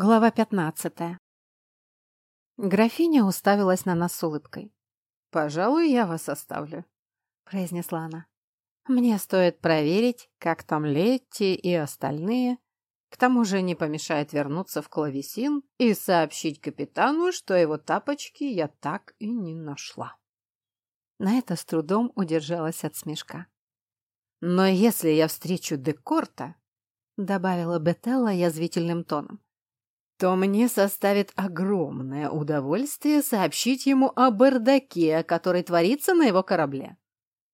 Глава пятнадцатая. Графиня уставилась на нас с улыбкой. «Пожалуй, я вас оставлю», — произнесла она. «Мне стоит проверить, как там Летти и остальные. К тому же не помешает вернуться в клавесин и сообщить капитану, что его тапочки я так и не нашла». На это с трудом удержалась от смешка. «Но если я встречу Декорта», — добавила Бетелла язвительным тоном, то мне составит огромное удовольствие сообщить ему о бардаке, который творится на его корабле.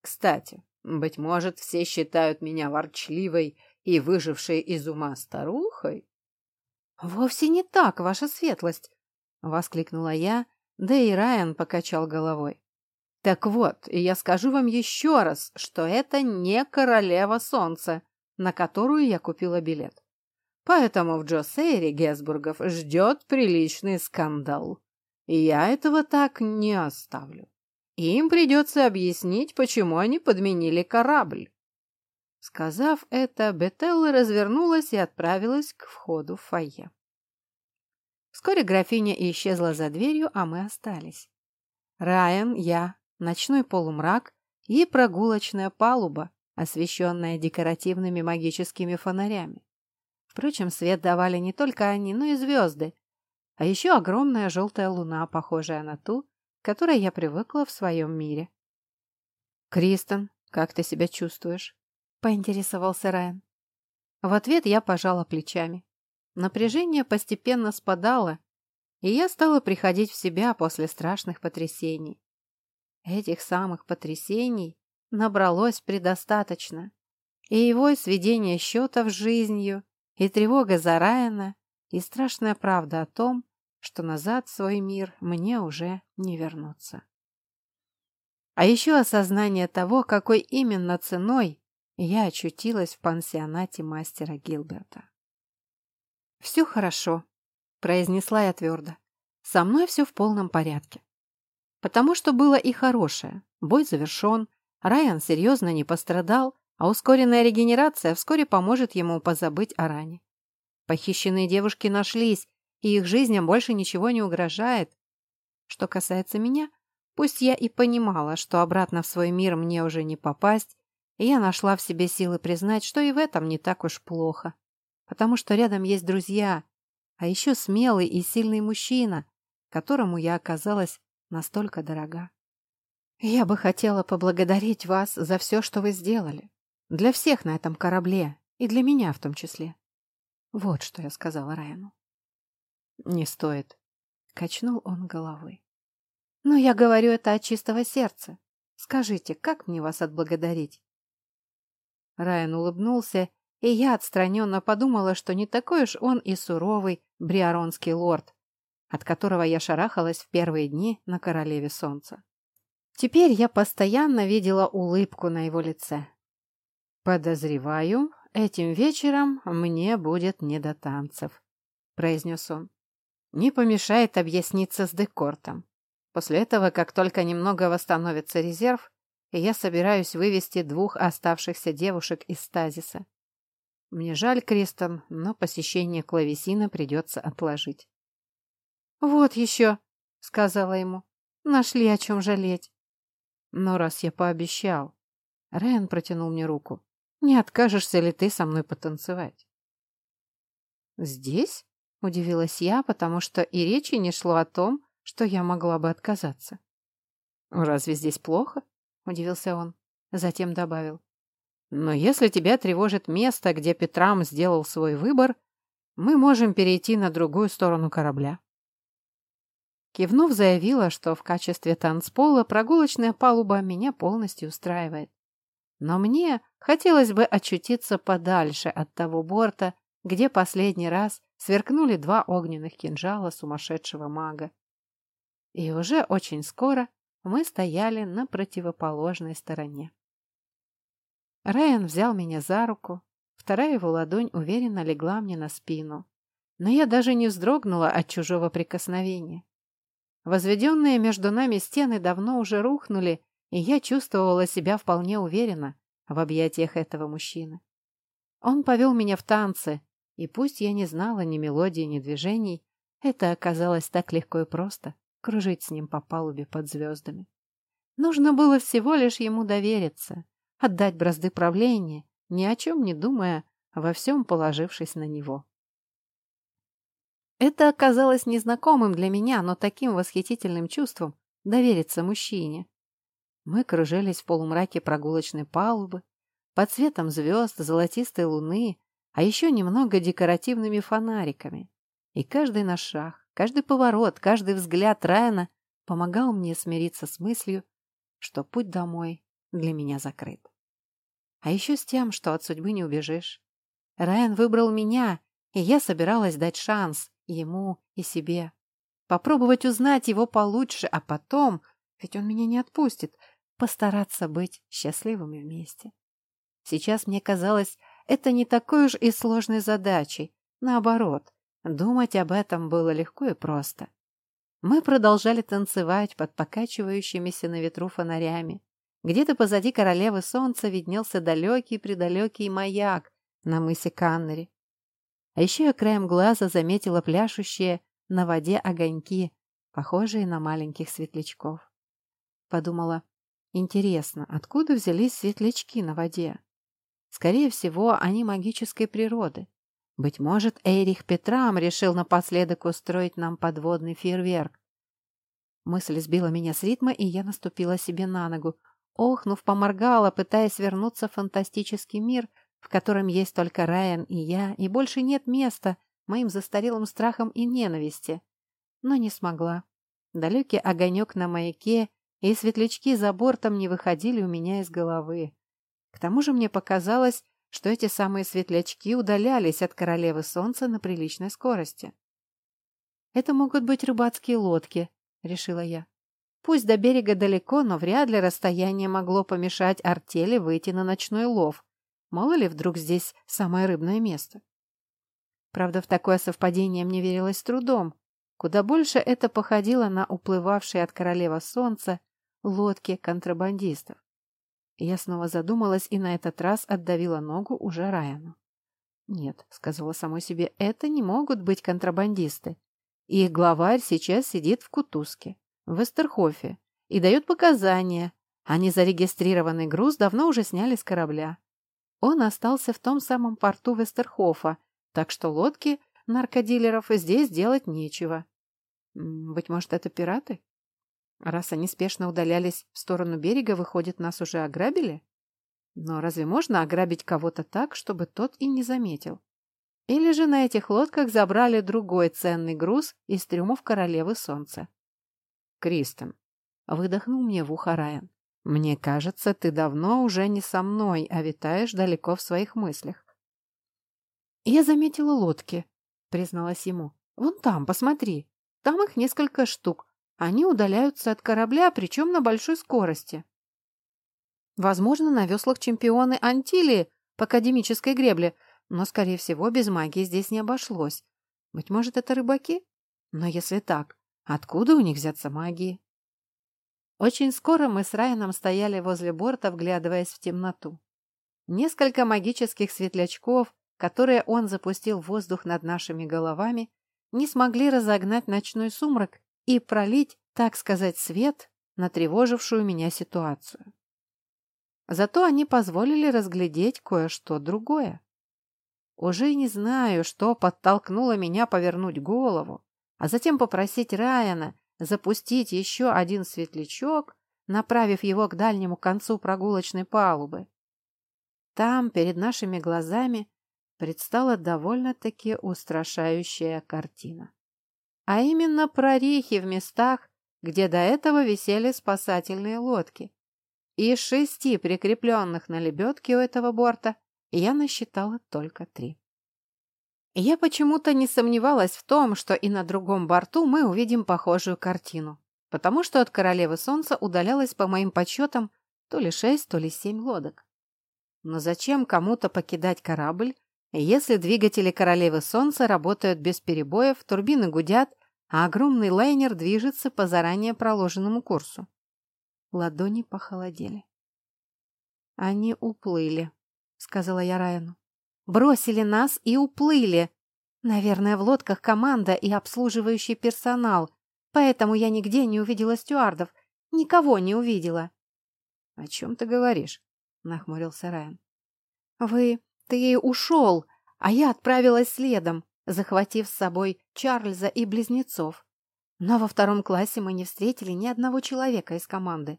Кстати, быть может, все считают меня ворчливой и выжившей из ума старухой? — Вовсе не так, ваша светлость! — воскликнула я, да и Райан покачал головой. — Так вот, я скажу вам еще раз, что это не королева солнца, на которую я купила билет. Поэтому в Джосейре Гесбургов ждет приличный скандал. И я этого так не оставлю. Им придется объяснить, почему они подменили корабль. Сказав это, Бетелла развернулась и отправилась к входу в фойе. Вскоре графиня исчезла за дверью, а мы остались. Райан, я, ночной полумрак и прогулочная палуба, освещенная декоративными магическими фонарями. Впрочем, свет давали не только они, но и звезды. А еще огромная желтая луна, похожая на ту, которой я привыкла в своем мире. «Кристен, как ты себя чувствуешь?» — поинтересовался Райан. В ответ я пожала плечами. Напряжение постепенно спадало, и я стала приходить в себя после страшных потрясений. Этих самых потрясений набралось предостаточно, и его сведение счетов с жизнью и тревога за Райана, и страшная правда о том, что назад в свой мир мне уже не вернуться. А еще осознание того, какой именно ценой я очутилась в пансионате мастера Гилберта. «Все хорошо», — произнесла я твердо. «Со мной все в полном порядке. Потому что было и хорошее. Бой завершен, Райан серьезно не пострадал, а ускоренная регенерация вскоре поможет ему позабыть о ране. Похищенные девушки нашлись, и их жизням больше ничего не угрожает. Что касается меня, пусть я и понимала, что обратно в свой мир мне уже не попасть, и я нашла в себе силы признать, что и в этом не так уж плохо. Потому что рядом есть друзья, а еще смелый и сильный мужчина, которому я оказалась настолько дорога. Я бы хотела поблагодарить вас за все, что вы сделали. Для всех на этом корабле, и для меня в том числе. Вот что я сказала Райану. Не стоит. Качнул он головой. Но я говорю это от чистого сердца. Скажите, как мне вас отблагодарить? Райан улыбнулся, и я отстраненно подумала, что не такой уж он и суровый бриаронский лорд, от которого я шарахалась в первые дни на Королеве Солнца. Теперь я постоянно видела улыбку на его лице, «Подозреваю, этим вечером мне будет не до танцев», — произнес он. «Не помешает объясниться с Декортом. После этого, как только немного восстановится резерв, я собираюсь вывести двух оставшихся девушек из стазиса. Мне жаль, Кристон, но посещение клавесина придется отложить». «Вот еще», — сказала ему, — «нашли о чем жалеть». «Но раз я пообещал...» Райан протянул мне руку. Не откажешься ли ты со мной потанцевать? Здесь? Удивилась я, потому что и речи не шло о том, что я могла бы отказаться. Разве здесь плохо? Удивился он. Затем добавил. Но если тебя тревожит место, где Петрам сделал свой выбор, мы можем перейти на другую сторону корабля. Кивнув, заявила, что в качестве танцпола прогулочная палуба меня полностью устраивает. Но мне хотелось бы очутиться подальше от того борта, где последний раз сверкнули два огненных кинжала сумасшедшего мага. И уже очень скоро мы стояли на противоположной стороне. Райан взял меня за руку, вторая его ладонь уверенно легла мне на спину, но я даже не вздрогнула от чужого прикосновения. Возведенные между нами стены давно уже рухнули, и я чувствовала себя вполне уверенно в объятиях этого мужчины. Он повел меня в танцы, И пусть я не знала ни мелодии, ни движений, это оказалось так легко и просто — кружить с ним по палубе под звездами. Нужно было всего лишь ему довериться, отдать бразды правления, ни о чем не думая, во всем положившись на него. Это оказалось незнакомым для меня, но таким восхитительным чувством довериться мужчине. Мы кружились в полумраке прогулочной палубы, под светом звезд, золотистой луны, а еще немного декоративными фонариками. И каждый наш шаг, каждый поворот, каждый взгляд Райана помогал мне смириться с мыслью, что путь домой для меня закрыт. А еще с тем, что от судьбы не убежишь. Райан выбрал меня, и я собиралась дать шанс ему и себе. Попробовать узнать его получше, а потом, ведь он меня не отпустит, постараться быть счастливыми вместе. Сейчас мне казалось, это не такой уж и сложной задачей. Наоборот, думать об этом было легко и просто. Мы продолжали танцевать под покачивающимися на ветру фонарями. Где-то позади королевы солнца виднелся далекий-предалекий маяк на мысе Каннери. А еще я краем глаза заметила пляшущие на воде огоньки, похожие на маленьких светлячков. Подумала, интересно, откуда взялись светлячки на воде? Скорее всего, они магической природы. Быть может, Эрих Петрам решил напоследок устроить нам подводный фейерверк. Мысль сбила меня с ритма, и я наступила себе на ногу. Охнув, поморгала, пытаясь вернуться в фантастический мир — в котором есть только Райан и я, и больше нет места моим застарелым страхам и ненависти. Но не смогла. Далекий огонек на маяке и светлячки за бортом не выходили у меня из головы. К тому же мне показалось, что эти самые светлячки удалялись от королевы солнца на приличной скорости. «Это могут быть рыбацкие лодки», — решила я. Пусть до берега далеко, но вряд ли расстояние могло помешать артели выйти на ночной лов. Мало ли, вдруг здесь самое рыбное место. Правда, в такое совпадение мне верилось трудом. Куда больше это походило на уплывавшие от королева солнца лодки контрабандистов. Я снова задумалась и на этот раз отдавила ногу уже Райану. «Нет», — сказала самой себе, — «это не могут быть контрабандисты. Их главарь сейчас сидит в Кутузке, в Эстерхофе, и дает показания. Они зарегистрированный груз давно уже сняли с корабля. Он остался в том самом порту Вестерхофа, так что лодки наркодилеров здесь делать нечего. Быть может, это пираты? Раз они спешно удалялись в сторону берега, выходит, нас уже ограбили? Но разве можно ограбить кого-то так, чтобы тот и не заметил? Или же на этих лодках забрали другой ценный груз из трюмов королевы солнца? Кристен, выдохнул мне в ухо Райан. Мне кажется, ты давно уже не со мной, а витаешь далеко в своих мыслях. Я заметила лодки, призналась ему. Вон там, посмотри. Там их несколько штук. Они удаляются от корабля, причем на большой скорости. Возможно, на веслах чемпионы Антилии по академической гребле, но, скорее всего, без магии здесь не обошлось. Быть может, это рыбаки? Но если так, откуда у них взяться магии? Очень скоро мы с Райаном стояли возле борта, вглядываясь в темноту. Несколько магических светлячков, которые он запустил в воздух над нашими головами, не смогли разогнать ночной сумрак и пролить, так сказать, свет на тревожившую меня ситуацию. Зато они позволили разглядеть кое-что другое. Уже не знаю, что подтолкнуло меня повернуть голову, а затем попросить Райана запустить еще один светлячок, направив его к дальнему концу прогулочной палубы. Там, перед нашими глазами, предстала довольно-таки устрашающая картина. А именно прорехи в местах, где до этого висели спасательные лодки. Из шести прикрепленных на лебедке у этого борта я насчитала только три. Я почему-то не сомневалась в том, что и на другом борту мы увидим похожую картину, потому что от Королевы Солнца удалялось, по моим подсчетам, то ли шесть, то ли семь лодок. Но зачем кому-то покидать корабль, если двигатели Королевы Солнца работают без перебоев, турбины гудят, а огромный лайнер движется по заранее проложенному курсу? Ладони похолодели. «Они уплыли», — сказала я Райану. Бросили нас и уплыли. Наверное, в лодках команда и обслуживающий персонал, поэтому я нигде не увидела стюардов. Никого не увидела. — О чем ты говоришь? — нахмурился Райан. — Вы... Ты ушел, а я отправилась следом, захватив с собой Чарльза и близнецов. Но во втором классе мы не встретили ни одного человека из команды.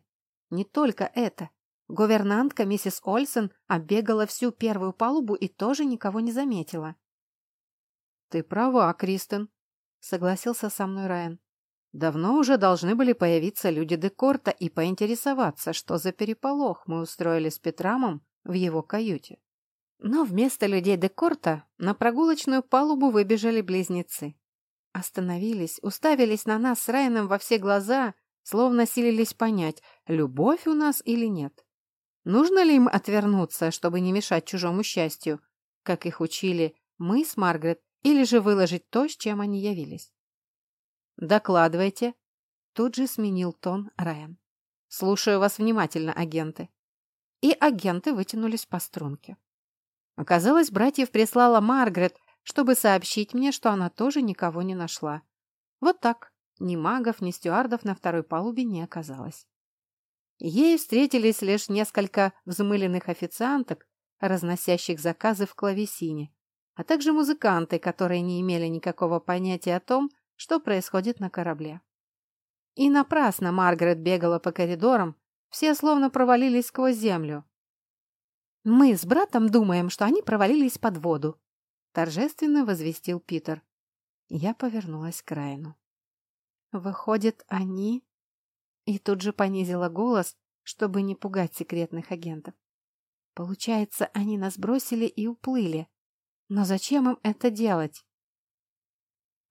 Не только это. Гувернантка миссис Ольсен оббегала всю первую палубу и тоже никого не заметила. «Ты права, Кристен», — согласился со мной Райан. «Давно уже должны были появиться люди Декорта и поинтересоваться, что за переполох мы устроили с Петрамом в его каюте». Но вместо людей Декорта на прогулочную палубу выбежали близнецы. Остановились, уставились на нас с Райаном во все глаза, словно силились понять, любовь у нас или нет. Нужно ли им отвернуться, чтобы не мешать чужому счастью, как их учили мы с Маргарет, или же выложить то, с чем они явились? «Докладывайте», — тут же сменил тон Райан. «Слушаю вас внимательно, агенты». И агенты вытянулись по струнке. Оказалось, братьев прислала Маргарет, чтобы сообщить мне, что она тоже никого не нашла. Вот так. Ни магов, ни стюардов на второй палубе не оказалось. Ей встретились лишь несколько взмыленных официанток, разносящих заказы в клавесине, а также музыканты, которые не имели никакого понятия о том, что происходит на корабле. И напрасно Маргарет бегала по коридорам, все словно провалились сквозь землю. «Мы с братом думаем, что они провалились под воду», — торжественно возвестил Питер. Я повернулась к Райну. «Выходит, они...» И тут же понизила голос, чтобы не пугать секретных агентов. «Получается, они нас бросили и уплыли. Но зачем им это делать?»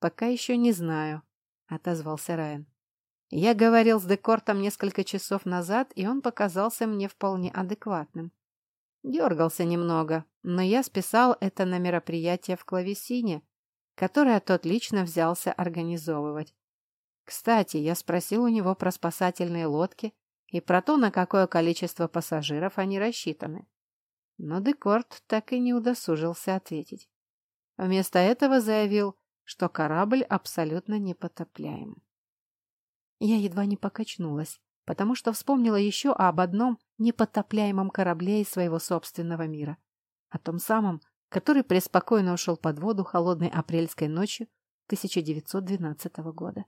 «Пока еще не знаю», — отозвался Райан. «Я говорил с Декортом несколько часов назад, и он показался мне вполне адекватным. Дергался немного, но я списал это на мероприятие в клавесине, которое тот лично взялся организовывать. Кстати, я спросил у него про спасательные лодки и про то, на какое количество пассажиров они рассчитаны. Но Декорт так и не удосужился ответить. Вместо этого заявил, что корабль абсолютно непотопляем. Я едва не покачнулась, потому что вспомнила еще об одном непотопляемом корабле из своего собственного мира. О том самом, который преспокойно ушел под воду холодной апрельской ночью 1912 года.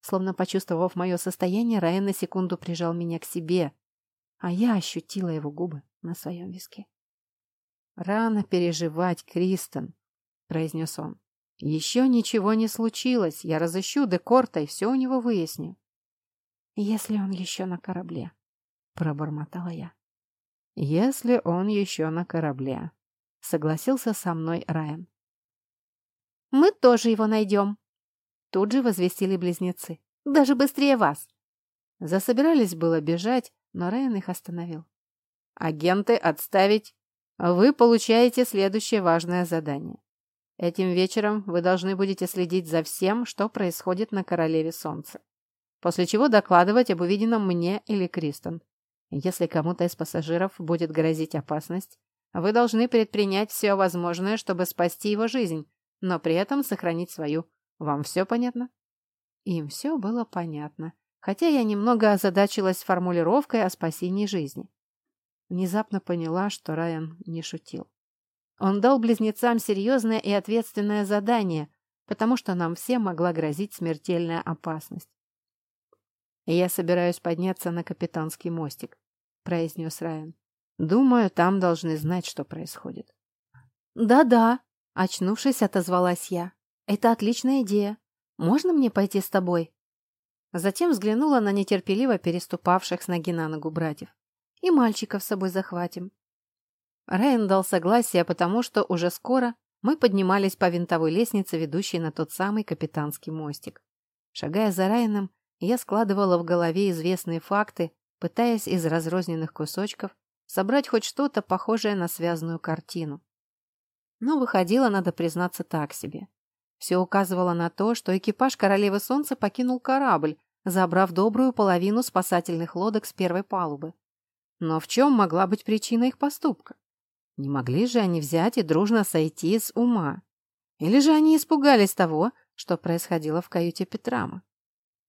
Словно почувствовав мое состояние, Райан на секунду прижал меня к себе, а я ощутила его губы на своем виске. «Рано переживать, Кристен», — произнес он. «Еще ничего не случилось. Я разыщу Декорта и все у него выясню». «Если он еще на корабле», — пробормотала я. «Если он еще на корабле», — согласился со мной Райан. «Мы тоже его найдем», — тут же возвестили близнецы. «Даже быстрее вас». Засобирались было бежать, но Райан их остановил. «Агенты, отставить! Вы получаете следующее важное задание. Этим вечером вы должны будете следить за всем, что происходит на Королеве Солнца после чего докладывать об увиденном мне или Кристен. Если кому-то из пассажиров будет грозить опасность, вы должны предпринять все возможное, чтобы спасти его жизнь, но при этом сохранить свою. Вам все понятно? Им все было понятно, хотя я немного озадачилась формулировкой о спасении жизни. Внезапно поняла, что Райан не шутил. Он дал близнецам серьезное и ответственное задание, потому что нам всем могла грозить смертельная опасность. «Я собираюсь подняться на капитанский мостик», — произнес Райан. «Думаю, там должны знать, что происходит». «Да-да», — очнувшись, отозвалась я. «Это отличная идея. Можно мне пойти с тобой?» Затем взглянула на нетерпеливо переступавших с ноги на ногу братьев. «И мальчиков с собой захватим». Райан дал согласие, потому что уже скоро мы поднимались по винтовой лестнице, ведущей на тот самый капитанский мостик. Шагая за Райаном, я складывала в голове известные факты, пытаясь из разрозненных кусочков собрать хоть что-то похожее на связанную картину. Но выходило, надо признаться, так себе. Все указывало на то, что экипаж Королевы Солнца покинул корабль, забрав добрую половину спасательных лодок с первой палубы. Но в чем могла быть причина их поступка? Не могли же они взять и дружно сойти с ума? Или же они испугались того, что происходило в каюте Петрама?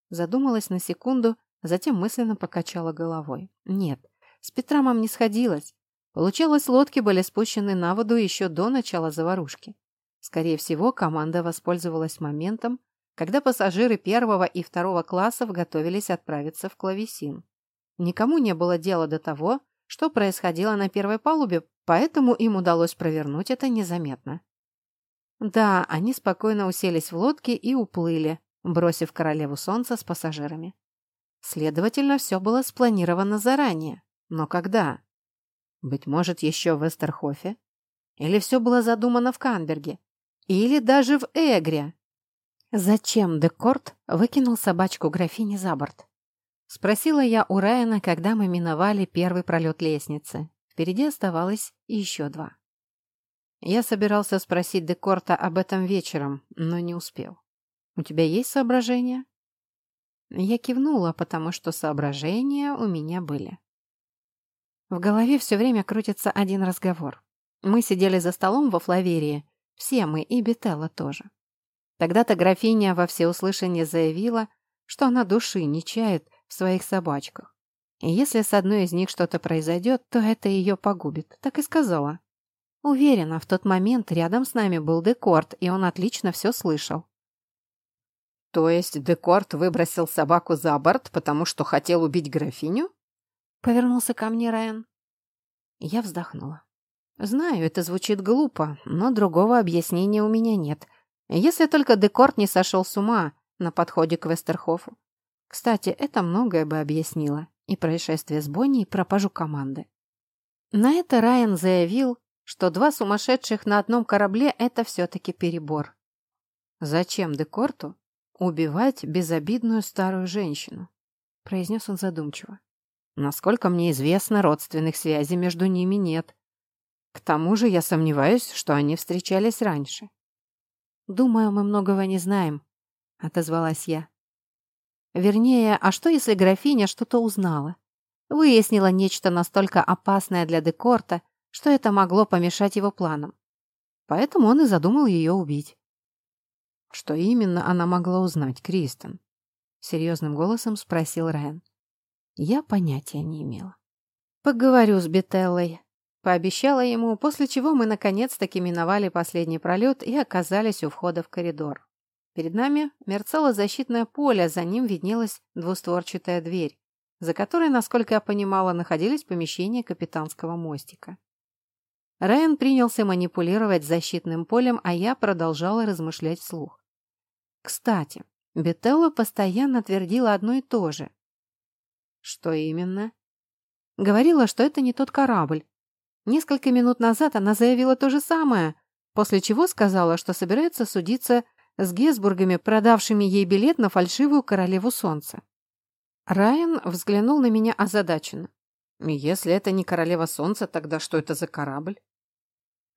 Задумалась на секунду, затем мысленно покачала головой. Нет, с Петрамом не сходилось. Получалось, лодки были спущены на воду еще до начала заварушки. Скорее всего, команда воспользовалась моментом, когда пассажиры первого и второго классов готовились отправиться в Клавесин. Никому не было дела до того, что происходило на первой палубе, поэтому им удалось провернуть это незаметно. Да, они спокойно уселись в лодке и уплыли, бросив королеву солнца с пассажирами. Следовательно, все было спланировано заранее. Но когда? Быть может, еще в Эстерхофе? Или все было задумано в Канберге? Или даже в Эгре? Зачем Декорт выкинул собачку графини за борт? Спросила я у Райана, когда мы миновали первый пролет лестницы. Впереди оставалось еще два. Я собирался спросить Декорта об этом вечером, но не успел. «У тебя есть соображения?» Я кивнула, потому что соображения у меня были. В голове все время крутится один разговор. Мы сидели за столом во Флаверии, все мы и Бетелла тоже. Тогда-то графиня во всеуслышание заявила, что она души не чает в своих собачках. И если с одной из них что-то произойдет, то это ее погубит. Так и сказала. Уверена, в тот момент рядом с нами был Декорт, и он отлично все слышал. То есть Декорт выбросил собаку за борт, потому что хотел убить графиню? Повернулся ко мне Райан. Я вздохнула. Знаю, это звучит глупо, но другого объяснения у меня нет. Если только Декорт не сошел с ума на подходе к Вестерхофу. Кстати, это многое бы объяснило. И происшествие с Бонни, и пропажу команды. На это Райан заявил, что два сумасшедших на одном корабле – это все-таки перебор. «Зачем Декорту убивать безобидную старую женщину?» – произнес он задумчиво. «Насколько мне известно, родственных связей между ними нет. К тому же я сомневаюсь, что они встречались раньше». «Думаю, мы многого не знаем», – отозвалась я. Вернее, а что, если графиня что-то узнала? Выяснила нечто настолько опасное для Декорта, что это могло помешать его планам. Поэтому он и задумал ее убить. Что именно она могла узнать, Кристен? Серьезным голосом спросил Райан. Я понятия не имела. Поговорю с Бетеллой. Пообещала ему, после чего мы наконец-таки миновали последний пролет и оказались у входа в коридор. Перед нами мерцало защитное поле, за ним виднелась двустворчатая дверь, за которой, насколько я понимала, находились помещения капитанского мостика. Райан принялся манипулировать защитным полем, а я продолжала размышлять вслух. Кстати, Бетелла постоянно твердила одно и то же. Что именно? Говорила, что это не тот корабль. Несколько минут назад она заявила то же самое, после чего сказала, что собирается судиться с Гесбургами, продавшими ей билет на фальшивую королеву солнца. Райан взглянул на меня озадаченно. «Если это не королева солнца, тогда что это за корабль?»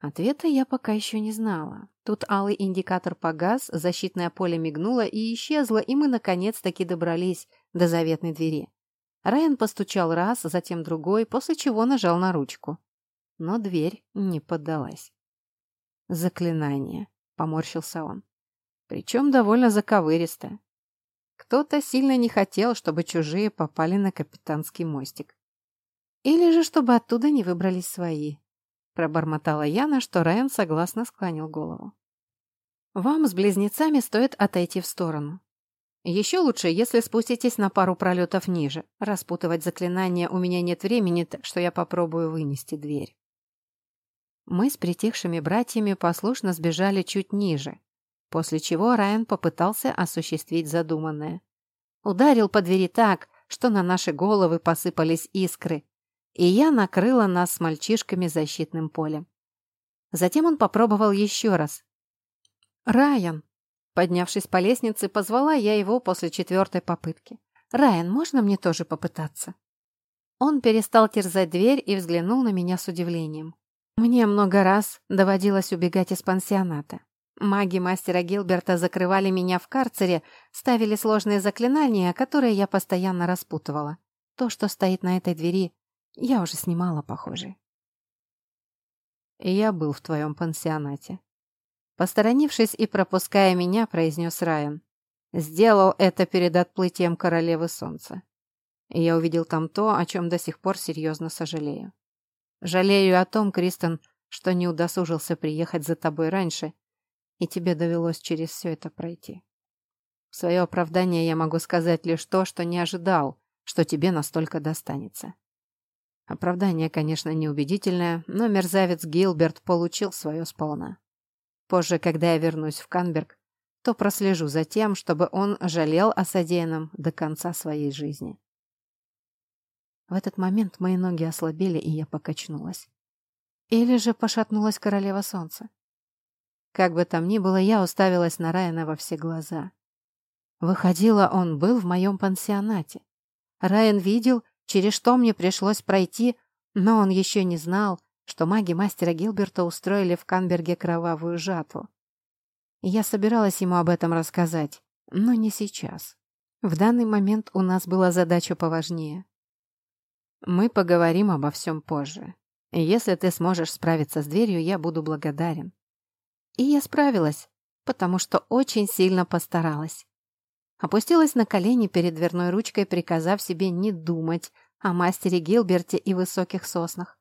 Ответа я пока еще не знала. Тут алый индикатор погас, защитное поле мигнуло и исчезло, и мы наконец-таки добрались до заветной двери. Райан постучал раз, затем другой, после чего нажал на ручку. Но дверь не поддалась. «Заклинание», — поморщился он причем довольно заковыристая. Кто-то сильно не хотел, чтобы чужие попали на капитанский мостик. Или же, чтобы оттуда не выбрались свои. Пробормотала Яна, что Райан согласно склонил голову. Вам с близнецами стоит отойти в сторону. Еще лучше, если спуститесь на пару пролетов ниже. Распутывать заклинание у меня нет времени, так что я попробую вынести дверь. Мы с притихшими братьями послушно сбежали чуть ниже, После чего Райан попытался осуществить задуманное. Ударил по двери так, что на наши головы посыпались искры, и я накрыла нас с мальчишками защитным полем. Затем он попробовал еще раз. «Райан!» Поднявшись по лестнице, позвала я его после четвертой попытки. «Райан, можно мне тоже попытаться?» Он перестал терзать дверь и взглянул на меня с удивлением. Мне много раз доводилось убегать из пансионата. Маги мастера Гилберта закрывали меня в карцере, ставили сложные заклинания, которые я постоянно распутывала. То, что стоит на этой двери, я уже снимала, похоже. я был в твоем пансионате. Посторонившись и пропуская меня, произнес Райан. Сделал это перед отплытием королевы солнца. И я увидел там то, о чем до сих пор серьезно сожалею. Жалею о том, Кристен, что не удосужился приехать за тобой раньше, и тебе довелось через все это пройти. В свое оправдание я могу сказать лишь то, что не ожидал, что тебе настолько достанется. Оправдание, конечно, неубедительное, но мерзавец Гилберт получил свое сполна. Позже, когда я вернусь в Канберг, то прослежу за тем, чтобы он жалел о содеянном до конца своей жизни. В этот момент мои ноги ослабели, и я покачнулась. Или же пошатнулась королева солнца. Как бы там ни было, я уставилась на Райана во все глаза. Выходило, он был в моем пансионате. Райан видел, через что мне пришлось пройти, но он еще не знал, что маги мастера Гилберта устроили в Канберге кровавую жатву. Я собиралась ему об этом рассказать, но не сейчас. В данный момент у нас была задача поважнее. Мы поговорим обо всем позже. Если ты сможешь справиться с дверью, я буду благодарен. И я справилась, потому что очень сильно постаралась. Опустилась на колени перед дверной ручкой, приказав себе не думать о мастере Гилберте и высоких соснах.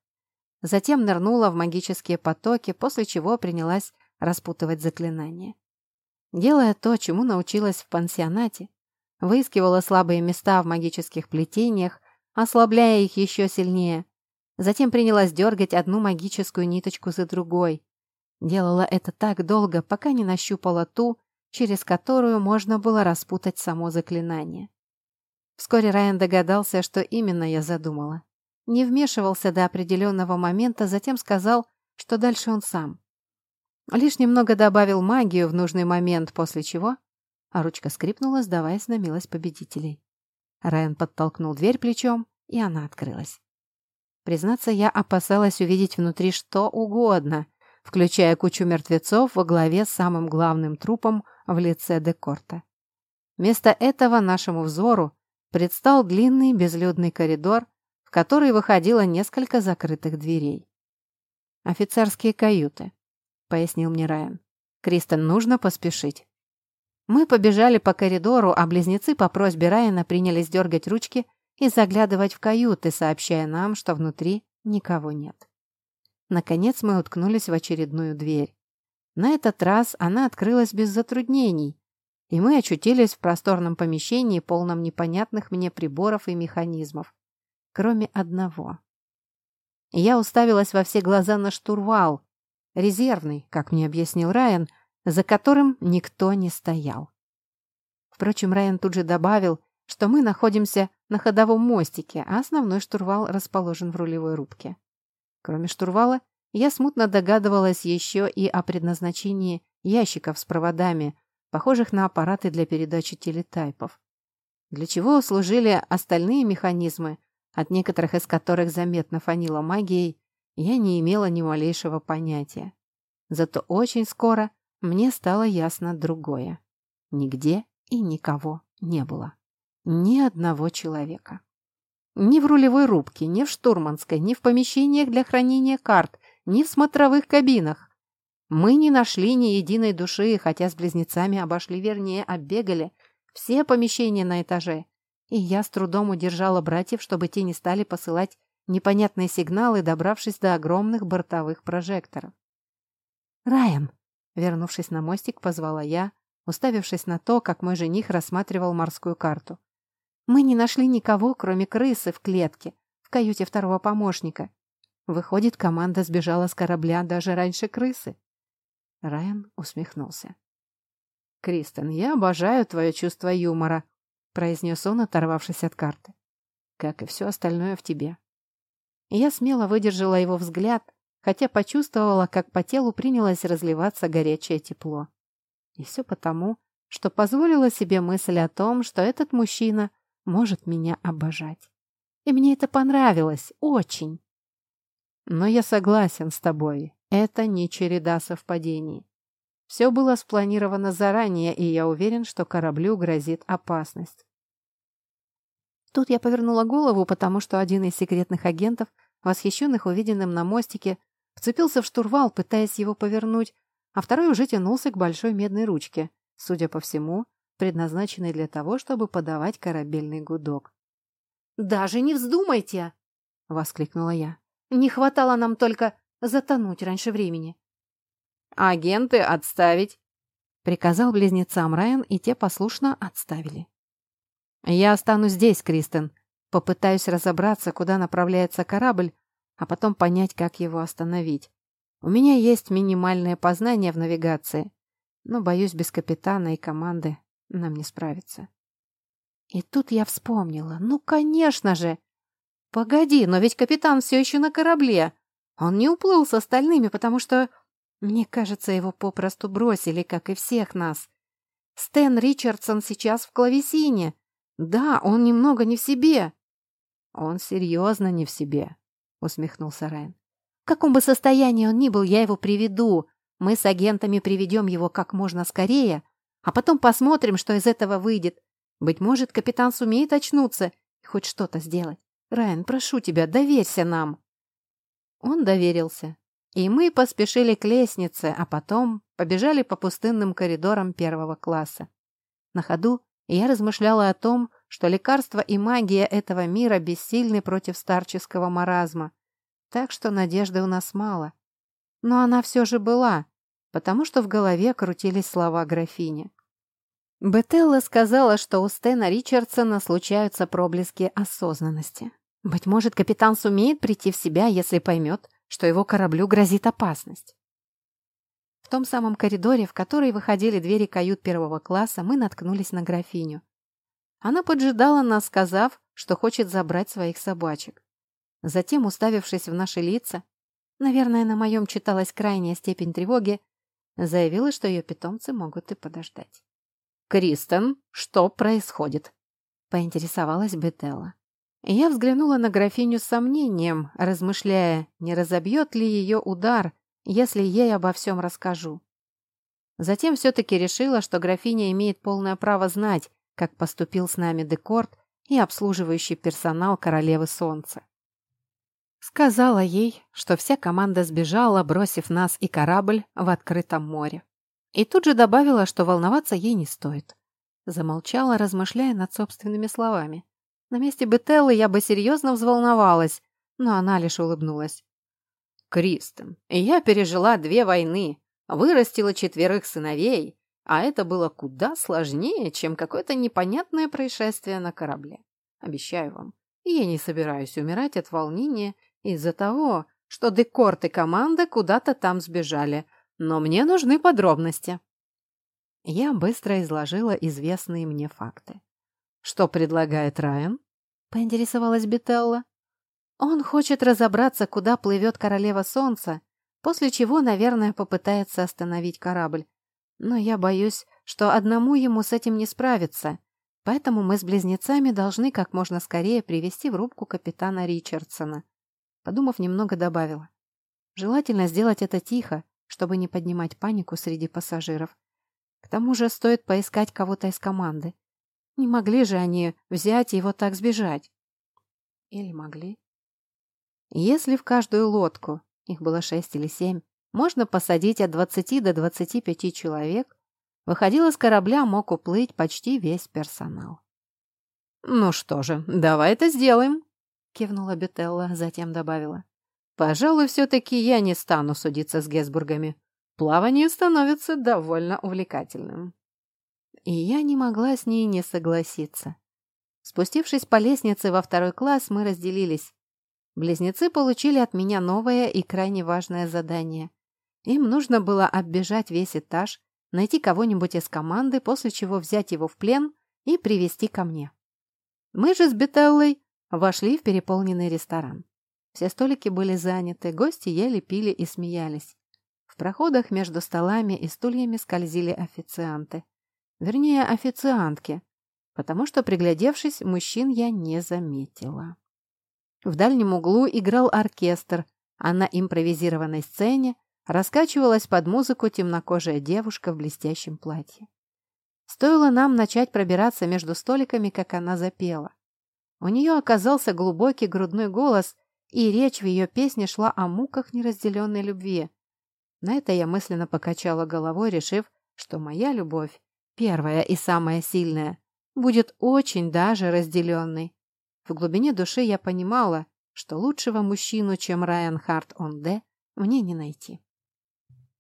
Затем нырнула в магические потоки, после чего принялась распутывать заклинания. Делая то, чему научилась в пансионате, выискивала слабые места в магических плетениях, ослабляя их еще сильнее. Затем принялась дергать одну магическую ниточку за другой, Делала это так долго, пока не нащупала ту, через которую можно было распутать само заклинание. Вскоре Райан догадался, что именно я задумала. Не вмешивался до определенного момента, затем сказал, что дальше он сам. Лишь немного добавил магию в нужный момент, после чего... А ручка скрипнула, сдаваясь на милость победителей. Райан подтолкнул дверь плечом, и она открылась. Признаться, я опасалась увидеть внутри что угодно, включая кучу мертвецов во главе с самым главным трупом в лице Декорта. Вместо этого нашему взору предстал длинный безлюдный коридор, в который выходило несколько закрытых дверей. «Офицерские каюты», — пояснил мне Райан. «Кристен, нужно поспешить». Мы побежали по коридору, а близнецы по просьбе Райана принялись дергать ручки и заглядывать в каюты, сообщая нам, что внутри никого нет. Наконец мы уткнулись в очередную дверь. На этот раз она открылась без затруднений, и мы очутились в просторном помещении, полном непонятных мне приборов и механизмов. Кроме одного. Я уставилась во все глаза на штурвал, резервный, как мне объяснил Райан, за которым никто не стоял. Впрочем, Райан тут же добавил, что мы находимся на ходовом мостике, а основной штурвал расположен в рулевой рубке. Кроме штурвала, я смутно догадывалась еще и о предназначении ящиков с проводами, похожих на аппараты для передачи телетайпов. Для чего служили остальные механизмы, от некоторых из которых заметно фанило магией, я не имела ни малейшего понятия. Зато очень скоро мне стало ясно другое. Нигде и никого не было. Ни одного человека. Ни в рулевой рубке, ни в штурманской, ни в помещениях для хранения карт, ни в смотровых кабинах. Мы не нашли ни единой души, хотя с близнецами обошли, вернее, оббегали все помещения на этаже. И я с трудом удержала братьев, чтобы те не стали посылать непонятные сигналы, добравшись до огромных бортовых прожекторов. «Райан!» Вернувшись на мостик, позвала я, уставившись на то, как мой жених рассматривал морскую карту. Мы не нашли никого, кроме крысы в клетке, в каюте второго помощника. Выходит, команда сбежала с корабля даже раньше крысы. Райан усмехнулся. «Кристен, я обожаю твое чувство юмора», — произнес он, оторвавшись от карты. «Как и все остальное в тебе». Я смело выдержала его взгляд, хотя почувствовала, как по телу принялось разливаться горячее тепло. И все потому, что позволила себе мысль о том, что этот мужчина может меня обожать. И мне это понравилось, очень. Но я согласен с тобой, это не череда совпадений. Все было спланировано заранее, и я уверен, что кораблю грозит опасность. Тут я повернула голову, потому что один из секретных агентов, восхищенных увиденным на мостике, Вцепился в штурвал, пытаясь его повернуть, а второй уже тянулся к большой медной ручке, судя по всему, предназначенной для того, чтобы подавать корабельный гудок. «Даже не вздумайте!» — воскликнула я. «Не хватало нам только затонуть раньше времени». «Агенты отставить!» — приказал близнецам Райан, и те послушно отставили. «Я останусь здесь, Кристен. Попытаюсь разобраться, куда направляется корабль, а потом понять, как его остановить. У меня есть минимальное познание в навигации, но, боюсь, без капитана и команды нам не справиться». И тут я вспомнила. Ну, конечно же! Погоди, но ведь капитан все еще на корабле. Он не уплыл с остальными, потому что... Мне кажется, его попросту бросили, как и всех нас. Стэн Ричардсон сейчас в клавесине. Да, он немного не в себе. Он серьезно не в себе, усмехнулся Райан. В каком бы состоянии он ни был, я его приведу. Мы с агентами приведем его как можно скорее, а потом посмотрим, что из этого выйдет. Быть может, капитан сумеет очнуться и хоть что-то сделать. Райан, прошу тебя, доверься нам. Он доверился, и мы поспешили к лестнице, а потом побежали по пустынным коридорам первого класса. На ходу я размышляла о том, что лекарства и магия этого мира бессильны против старческого маразма, так что надежды у нас мало. Но она все же была, потому что в голове крутились слова графини. Бетелла сказала, что у Стена Ричардсона случаются проблески осознанности. Быть может, капитан сумеет прийти в себя, если поймет, что его кораблю грозит опасность. В том самом коридоре, в который выходили двери кают первого класса, мы наткнулись на графиню. Она поджидала нас, сказав, что хочет забрать своих собачек. Затем, уставившись в наши лица, наверное, на моем читалась крайняя степень тревоги, заявила, что ее питомцы могут и подождать. «Кристен, что происходит?» — поинтересовалась Бетелла. Я взглянула на графиню с сомнением, размышляя, не разобьет ли ее удар, если ей обо всем расскажу. Затем все-таки решила, что графиня имеет полное право знать, как поступил с нами Декорт и обслуживающий персонал Королевы Солнца. Сказала ей, что вся команда сбежала, бросив нас и корабль в открытом море. И тут же добавила, что волноваться ей не стоит. Замолчала, размышляя над собственными словами. На месте Бетеллы я бы серьезно взволновалась, но она лишь улыбнулась. «Кристен, я пережила две войны, вырастила четверых сыновей, а это было куда сложнее, чем какое-то непонятное происшествие на корабле. Обещаю вам, я не собираюсь умирать от волнения из-за того, что Декорт и команда куда-то там сбежали, но мне нужны подробности. Я быстро изложила известные мне факты. «Что предлагает Райан?» — поинтересовалась Бетелла. «Он хочет разобраться, куда плывет королева солнца, после чего, наверное, попытается остановить корабль. Но я боюсь, что одному ему с этим не справиться, поэтому мы с близнецами должны как можно скорее привести в рубку капитана Ричардсона». Подумав, немного добавила. «Желательно сделать это тихо, чтобы не поднимать панику среди пассажиров. К тому же стоит поискать кого-то из команды. Не могли же они взять и вот так сбежать? Или могли? Если в каждую лодку, их было шесть или семь, можно посадить от двадцати до двадцати пяти человек, выходило с корабля мог уплыть почти весь персонал. «Ну что же, давай это сделаем», — кивнула Бетелла, затем добавила. Пожалуй, все-таки я не стану судиться с Гесбургами. Плавание становится довольно увлекательным. И я не могла с ней не согласиться. Спустившись по лестнице во второй класс, мы разделились. Близнецы получили от меня новое и крайне важное задание. Им нужно было оббежать весь этаж, найти кого-нибудь из команды, после чего взять его в плен и привести ко мне. Мы же с Бетеллой вошли в переполненный ресторан. Все столики были заняты, гости ели, пили и смеялись. В проходах между столами и стульями скользили официанты. Вернее, официантки, потому что, приглядевшись, мужчин я не заметила. В дальнем углу играл оркестр, а на импровизированной сцене раскачивалась под музыку темнокожая девушка в блестящем платье. Стоило нам начать пробираться между столиками, как она запела. У нее оказался глубокий грудной голос – и речь в ее песне шла о муках неразделенной любви. На это я мысленно покачала головой, решив, что моя любовь, первая и самая сильная, будет очень даже разделенной. В глубине души я понимала, что лучшего мужчину, чем Райан Харт Онде, мне не найти.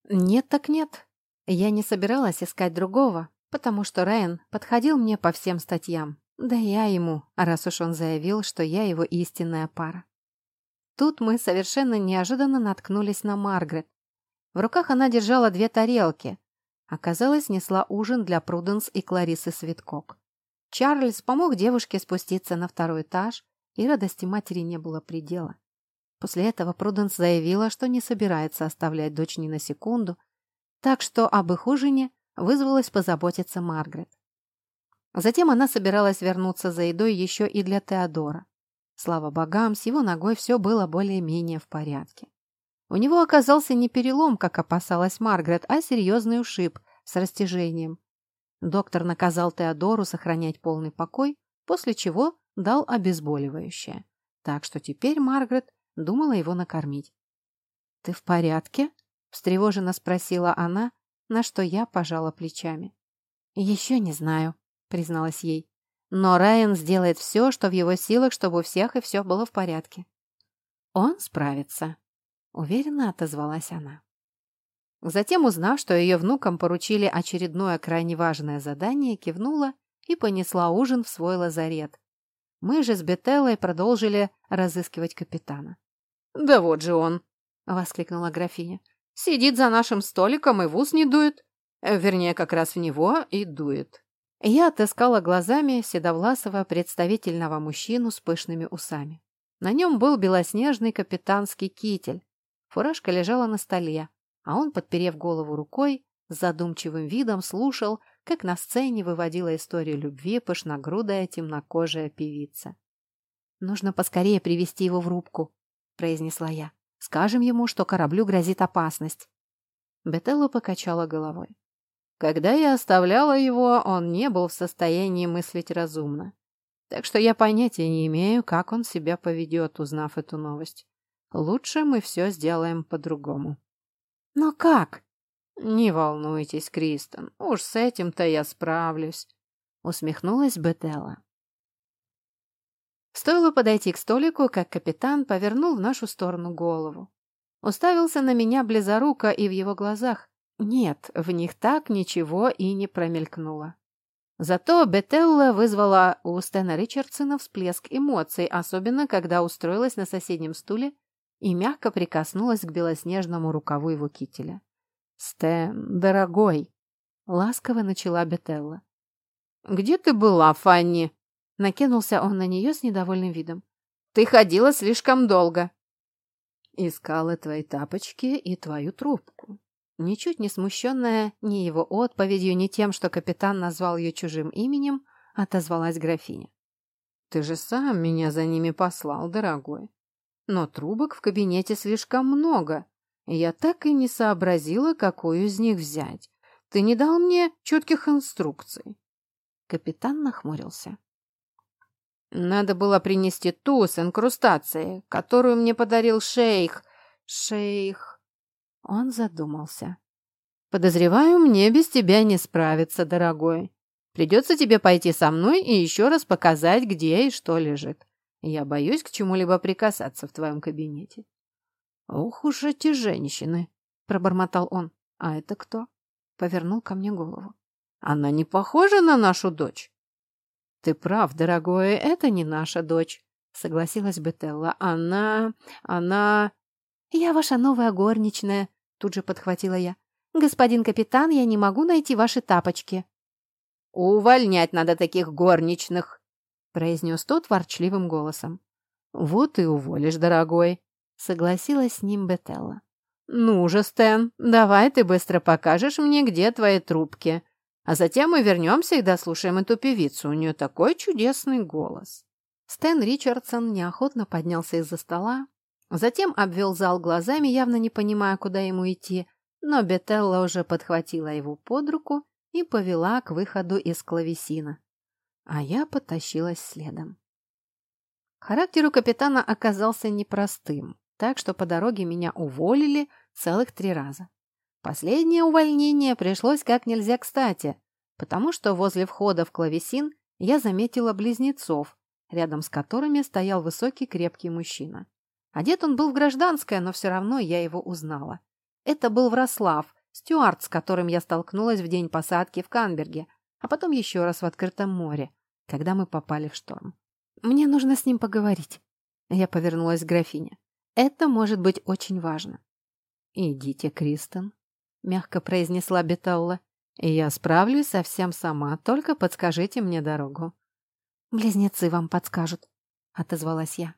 Нет так нет. Я не собиралась искать другого, потому что Райан подходил мне по всем статьям. Да я ему, раз уж он заявил, что я его истинная пара. Тут мы совершенно неожиданно наткнулись на Маргарет. В руках она держала две тарелки. Оказалось, несла ужин для Пруденс и Кларисы Светкок. Чарльз помог девушке спуститься на второй этаж, и радости матери не было предела. После этого Пруденс заявила, что не собирается оставлять дочь ни на секунду, так что об их ужине вызвалась позаботиться Маргарет. Затем она собиралась вернуться за едой еще и для Теодора. Слава богам, с его ногой все было более-менее в порядке. У него оказался не перелом, как опасалась Маргарет, а серьезный ушиб с растяжением. Доктор наказал Теодору сохранять полный покой, после чего дал обезболивающее. Так что теперь Маргарет думала его накормить. «Ты в порядке?» – встревоженно спросила она, на что я пожала плечами. «Еще не знаю», — призналась ей. «Но Райан сделает все, что в его силах, чтобы у всех и все было в порядке». «Он справится», — уверенно отозвалась она. Затем, узнав, что ее внукам поручили очередное крайне важное задание, кивнула и понесла ужин в свой лазарет. Мы же с Бетеллой продолжили разыскивать капитана. «Да вот же он!» — воскликнула графиня. «Сидит за нашим столиком и в ус не дует. Вернее, как раз в него и дует». Я отыскала глазами седовласого представительного мужчину с пышными усами. На нем был белоснежный капитанский китель. Фуражка лежала на столе, а он, подперев голову рукой, с задумчивым видом слушал, как на сцене выводила историю любви пышногрудая темнокожая певица. «Нужно поскорее привести его в рубку», — произнесла я. «Скажем ему, что кораблю грозит опасность». Бетелла покачала головой. Когда я оставляла его, он не был в состоянии мыслить разумно. Так что я понятия не имею, как он себя поведет, узнав эту новость. Лучше мы все сделаем по-другому. Но как? Не волнуйтесь, Кристен, уж с этим-то я справлюсь, усмехнулась Бетелла. Стоило подойти к столику, как капитан повернул в нашу сторону голову. Уставился на меня близоруко, и в его глазах нет, в них так ничего и не промелькнуло. Зато Бетелла вызвала у Стэна Ричардсона всплеск эмоций, особенно когда устроилась на соседнем стуле и мягко прикоснулась к белоснежному рукаву его кителя. «Стэн, дорогой!» — ласково начала Бетелла. «Где ты была, Фанни?» — накинулся он на нее с недовольным видом. «Ты ходила слишком долго». «Искала твои тапочки и твою трубку», Ничуть не смущенная ни его отповедью, ни тем, что капитан назвал ее чужим именем, отозвалась графиня. «Ты же сам меня за ними послал, дорогой. Но трубок в кабинете слишком много, и я так и не сообразила, какую из них взять. Ты не дал мне четких инструкций». Капитан нахмурился. «Надо было принести ту с инкрустацией, которую мне подарил шейх. Шейх...» Он задумался. «Подозреваю, мне без тебя не справиться, дорогой. Придется тебе пойти со мной и еще раз показать, где и что лежит. Я боюсь к чему-либо прикасаться в твоем кабинете». «Ох уж эти женщины!» — пробормотал он. «А это кто?» — повернул ко мне голову. «Она не похожа на нашу дочь?» «Ты прав, дорогой, это не наша дочь», — согласилась Бетелла. «Она... она...» «Я ваша новая горничная», Тут же подхватила я. «Господин капитан, я не могу найти ваши тапочки». «Увольнять надо таких горничных», — произнес тот ворчливым голосом. «Вот и уволишь, дорогой», — согласилась с ним Бетелла. «Ну же, Стэн, давай ты быстро покажешь мне, где твои трубки. А затем мы вернемся и дослушаем эту певицу. У нее такой чудесный голос». Стэн Ричардсон неохотно поднялся из-за стола, Затем обвел зал глазами, явно не понимая, куда ему идти, но Бетелла уже подхватила его под руку и повела к выходу из клавесина. А я потащилась следом. Характер у капитана оказался непростым, так что по дороге меня уволили целых три раза. Последнее увольнение пришлось как нельзя кстати, потому что возле входа в клавесин я заметила близнецов, рядом с которыми стоял высокий крепкий мужчина. Одет он был в гражданское, но все равно я его узнала. Это был Врослав, стюард, с которым я столкнулась в день посадки в Канберге, а потом еще раз в открытом море, когда мы попали в шторм. «Мне нужно с ним поговорить». Я повернулась к графине. «Это может быть очень важно». «Идите, Кристен», — мягко произнесла Беталла. «Я справлюсь совсем сама, только подскажите мне дорогу». «Близнецы вам подскажут», — отозвалась я.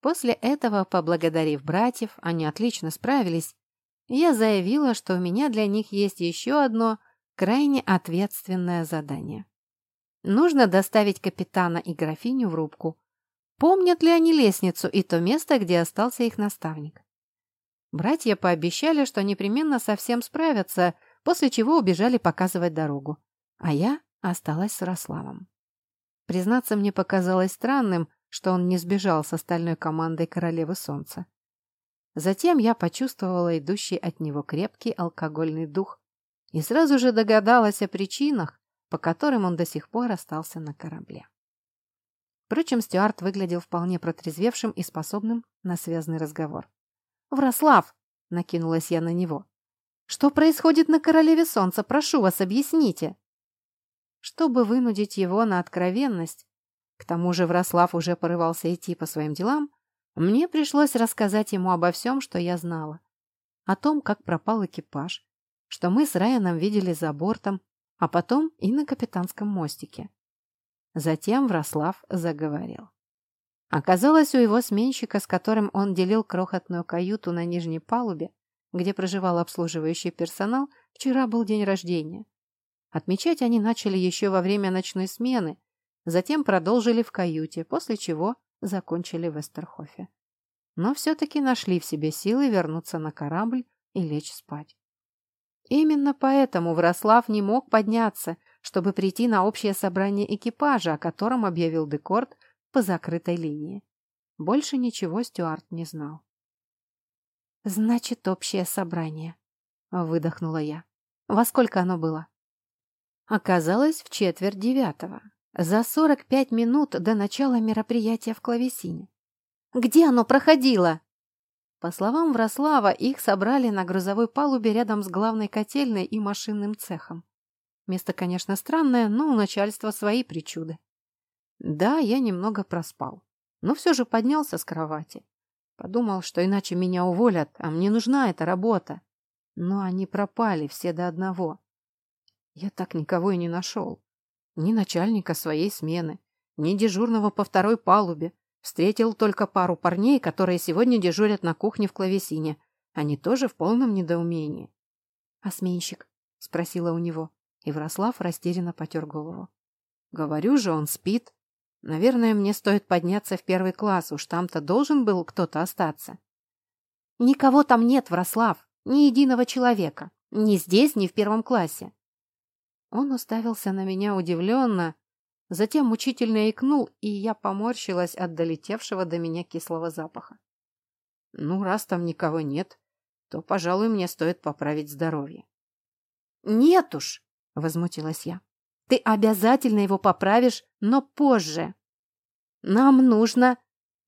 После этого, поблагодарив братьев, они отлично справились, я заявила, что у меня для них есть еще одно крайне ответственное задание. Нужно доставить капитана и графиню в рубку. Помнят ли они лестницу и то место, где остался их наставник? Братья пообещали, что непременно совсем справятся, после чего убежали показывать дорогу. А я осталась с Рославом. Признаться, мне показалось странным, что он не сбежал с остальной командой Королевы Солнца. Затем я почувствовала идущий от него крепкий алкогольный дух и сразу же догадалась о причинах, по которым он до сих пор остался на корабле. Впрочем, Стюарт выглядел вполне протрезвевшим и способным на связанный разговор. «Врослав!» — накинулась я на него. «Что происходит на Королеве Солнца? Прошу вас, объясните!» Чтобы вынудить его на откровенность, к тому же Врослав уже порывался идти по своим делам, мне пришлось рассказать ему обо всем, что я знала. О том, как пропал экипаж, что мы с Райаном видели за бортом, а потом и на капитанском мостике. Затем Врослав заговорил. Оказалось, у его сменщика, с которым он делил крохотную каюту на нижней палубе, где проживал обслуживающий персонал, вчера был день рождения. Отмечать они начали еще во время ночной смены, затем продолжили в каюте, после чего закончили в Эстерхофе. Но все-таки нашли в себе силы вернуться на корабль и лечь спать. Именно поэтому Врослав не мог подняться, чтобы прийти на общее собрание экипажа, о котором объявил Декорт по закрытой линии. Больше ничего Стюарт не знал. «Значит, общее собрание», — выдохнула я. «Во сколько оно было?» Оказалось, в четверть девятого, за сорок пять минут до начала мероприятия в клавесине. «Где оно проходило?» По словам Врослава, их собрали на грузовой палубе рядом с главной котельной и машинным цехом. Место, конечно, странное, но у начальства свои причуды. Да, я немного проспал, но все же поднялся с кровати. Подумал, что иначе меня уволят, а мне нужна эта работа. Но они пропали все до одного. Я так никого и не нашел. Ни начальника своей смены, ни дежурного по второй палубе, Встретил только пару парней, которые сегодня дежурят на кухне в клавесине. Они тоже в полном недоумении. — А сменщик? — спросила у него. И Врослав растерянно потер голову. — Говорю же, он спит. Наверное, мне стоит подняться в первый класс, уж там-то должен был кто-то остаться. — Никого там нет, Врослав, ни единого человека. Ни здесь, ни в первом классе. Он уставился на меня удивленно, Затем мучительно икнул, и я поморщилась от долетевшего до меня кислого запаха. Ну, раз там никого нет, то, пожалуй, мне стоит поправить здоровье. Нет уж, возмутилась я. Ты обязательно его поправишь, но позже. Нам нужно...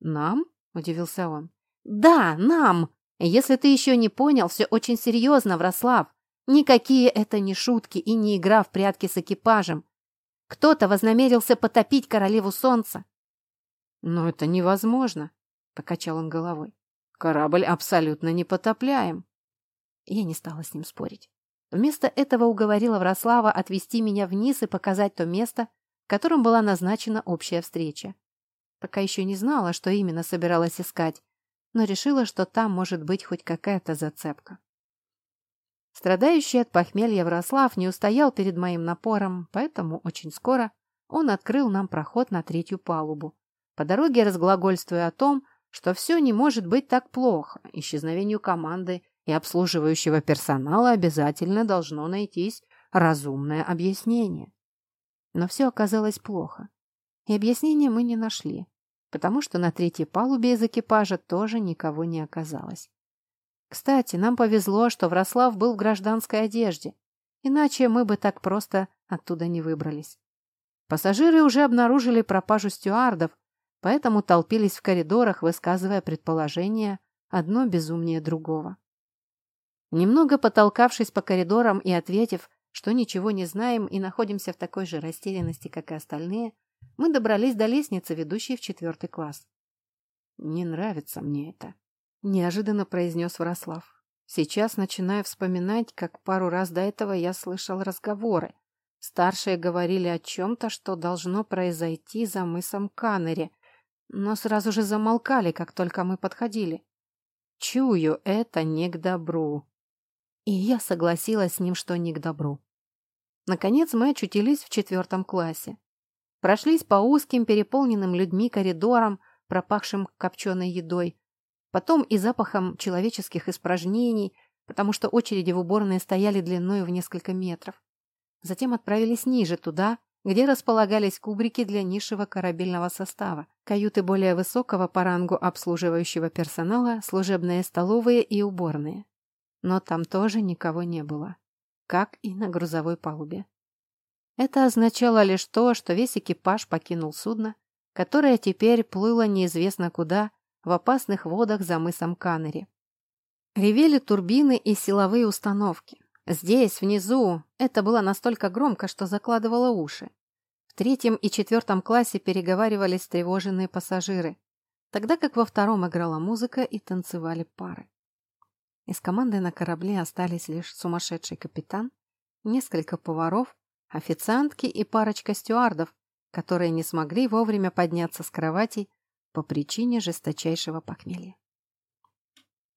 Нам? Удивился он. Да, нам. Если ты еще не понял, все очень серьезно, Врослав. Никакие это не шутки и не игра в прятки с экипажем. Кто-то вознамерился потопить королеву солнца. «Но это невозможно», — покачал он головой. «Корабль абсолютно непотопляем». Я не стала с ним спорить. Вместо этого уговорила Врослава отвезти меня вниз и показать то место, в котором была назначена общая встреча. Пока еще не знала, что именно собиралась искать, но решила, что там может быть хоть какая-то зацепка. Страдающий от похмелья Врослав не устоял перед моим напором, поэтому очень скоро он открыл нам проход на третью палубу, по дороге разглагольствуя о том, что все не может быть так плохо, исчезновению команды и обслуживающего персонала обязательно должно найтись разумное объяснение. Но все оказалось плохо, и объяснения мы не нашли. потому что на третьей палубе из экипажа тоже никого не оказалось. Кстати, нам повезло, что Врослав был в гражданской одежде, иначе мы бы так просто оттуда не выбрались. Пассажиры уже обнаружили пропажу стюардов, поэтому толпились в коридорах, высказывая предположения, одно безумнее другого. Немного потолкавшись по коридорам и ответив, что ничего не знаем и находимся в такой же растерянности, как и остальные, мы добрались до лестницы, ведущей в четвертый класс. «Не нравится мне это», — неожиданно произнес Врослав. «Сейчас начинаю вспоминать, как пару раз до этого я слышал разговоры. Старшие говорили о чем-то, что должно произойти за мысом Каннери, но сразу же замолкали, как только мы подходили. Чую, это не к добру». И я согласилась с ним, что не к добру. Наконец мы очутились в четвертом классе. Прошлись по узким, переполненным людьми коридорам, пропахшим копченой едой, потом и запахом человеческих испражнений, потому что очереди в уборные стояли длиной в несколько метров. Затем отправились ниже, туда, где располагались кубрики для низшего корабельного состава, каюты более высокого по рангу обслуживающего персонала, служебные столовые и уборные. Но там тоже никого не было, как и на грузовой палубе. Это означало лишь то, что весь экипаж покинул судно, которое теперь плыло неизвестно куда, в опасных водах за мысом Каннери. Ревели турбины и силовые установки. Здесь, внизу, это было настолько громко, что закладывало уши. В третьем и четвертом классе переговаривались тревоженные пассажиры, тогда как во втором играла музыка и танцевали пары. Из команды на корабле остались лишь сумасшедший капитан, несколько поваров официантки и парочка стюардов, которые не смогли вовремя подняться с кроватей по причине жесточайшего похмелья.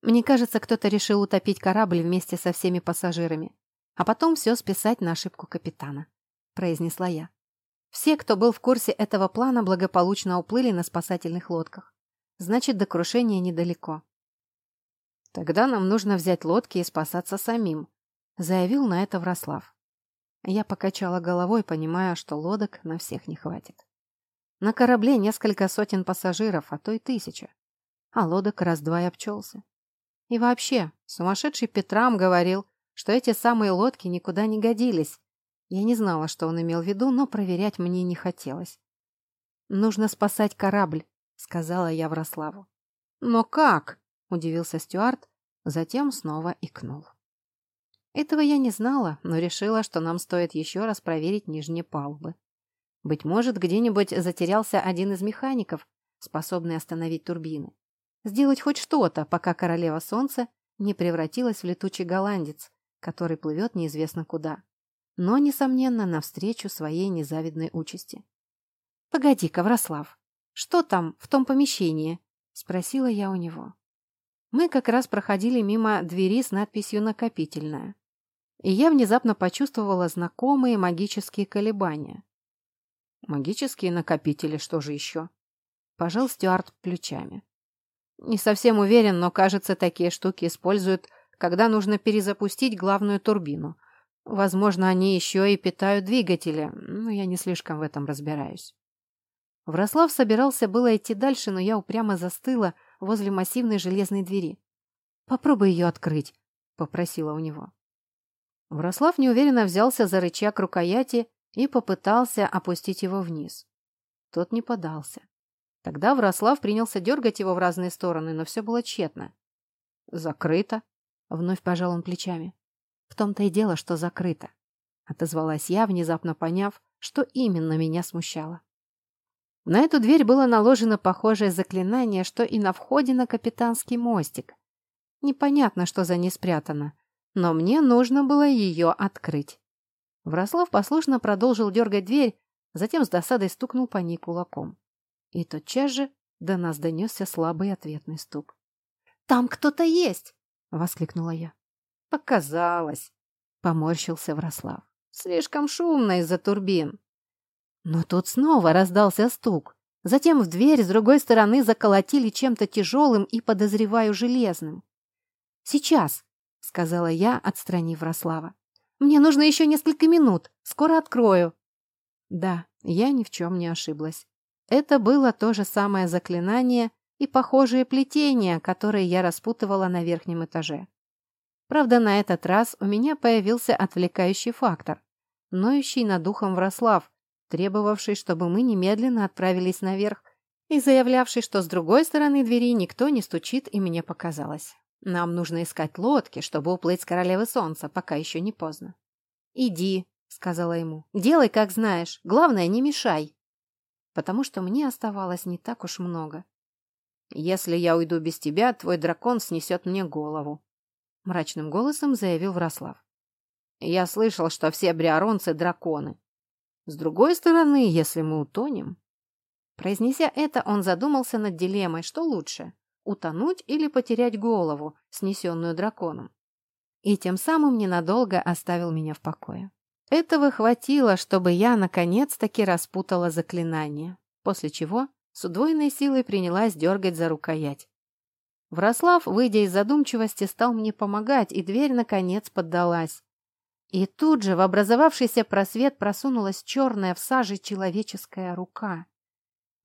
Мне кажется, кто-то решил утопить корабль вместе со всеми пассажирами, а потом все списать на ошибку капитана, произнесла я. Все, кто был в курсе этого плана, благополучно уплыли на спасательных лодках. Значит, до крушения недалеко. Тогда нам нужно взять лодки и спасаться самим, заявил на это Врослав. Я покачала головой, понимая, что лодок на всех не хватит. На корабле несколько сотен пассажиров, а то и тысяча. А лодок раз-два и обчелся. И вообще, сумасшедший Петрам говорил, что эти самые лодки никуда не годились. Я не знала, что он имел в виду, но проверять мне не хотелось. «Нужно спасать корабль», — сказала я Врославу. «Но как?» — удивился Стюарт, затем снова икнул. Этого я не знала, но решила, что нам стоит еще раз проверить нижние палубы. Быть может, где-нибудь затерялся один из механиков, способный остановить турбины. Сделать хоть что-то, пока королева солнца не превратилась в летучий голландец, который плывет неизвестно куда. Но, несомненно, навстречу своей незавидной участи. «Погоди, Коврослав, что там в том помещении?» — спросила я у него. Мы как раз проходили мимо двери с надписью «Накопительная» и я внезапно почувствовала знакомые магические колебания. Магические накопители, что же еще? Пожал Стюарт плечами. Не совсем уверен, но, кажется, такие штуки используют, когда нужно перезапустить главную турбину. Возможно, они еще и питают двигатели, но я не слишком в этом разбираюсь. Врослав собирался было идти дальше, но я упрямо застыла возле массивной железной двери. «Попробуй ее открыть», — попросила у него. Врослав неуверенно взялся за рычаг рукояти и попытался опустить его вниз. Тот не подался. Тогда Врослав принялся дергать его в разные стороны, но все было тщетно. «Закрыто», — вновь пожал он плечами. «В том-то и дело, что закрыто», — отозвалась я, внезапно поняв, что именно меня смущало. На эту дверь было наложено похожее заклинание, что и на входе на капитанский мостик. Непонятно, что за ней спрятано, но мне нужно было ее открыть. Врослав послушно продолжил дергать дверь, затем с досадой стукнул по ней кулаком. И тотчас же до нас донесся слабый ответный стук. «Там кто-то есть!» — воскликнула я. «Показалось!» — поморщился Врослав. «Слишком шумно из-за турбин». Но тут снова раздался стук. Затем в дверь с другой стороны заколотили чем-то тяжелым и, подозреваю, железным. «Сейчас!» — сказала я, отстранив Рослава. «Мне нужно еще несколько минут. Скоро открою». Да, я ни в чем не ошиблась. Это было то же самое заклинание и похожие плетения, которые я распутывала на верхнем этаже. Правда, на этот раз у меня появился отвлекающий фактор, ноющий над духом Врослав, требовавший, чтобы мы немедленно отправились наверх, и заявлявший, что с другой стороны двери никто не стучит, и мне показалось. Нам нужно искать лодки, чтобы уплыть с королевы солнца, пока еще не поздно. «Иди», — сказала ему, — «делай, как знаешь. Главное, не мешай». Потому что мне оставалось не так уж много. «Если я уйду без тебя, твой дракон снесет мне голову», — мрачным голосом заявил Врослав. «Я слышал, что все бриаронцы — драконы. С другой стороны, если мы утонем...» Произнеся это, он задумался над дилеммой, что лучше – утонуть или потерять голову, снесенную драконом. И тем самым ненадолго оставил меня в покое. Этого хватило, чтобы я наконец-таки распутала заклинание, после чего с удвоенной силой принялась дергать за рукоять. Врослав, выйдя из задумчивости, стал мне помогать, и дверь, наконец, поддалась. И тут же в образовавшийся просвет просунулась черная в саже человеческая рука.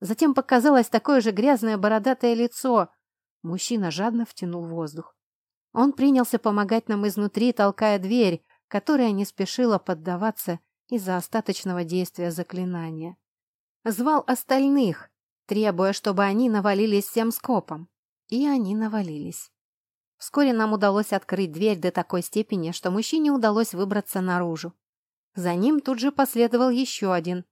Затем показалось такое же грязное бородатое лицо. Мужчина жадно втянул воздух. Он принялся помогать нам изнутри, толкая дверь, которая не спешила поддаваться из-за остаточного действия заклинания. Звал остальных, требуя, чтобы они навалились всем скопом. И они навалились. Вскоре нам удалось открыть дверь до такой степени, что мужчине удалось выбраться наружу. За ним тут же последовал еще один,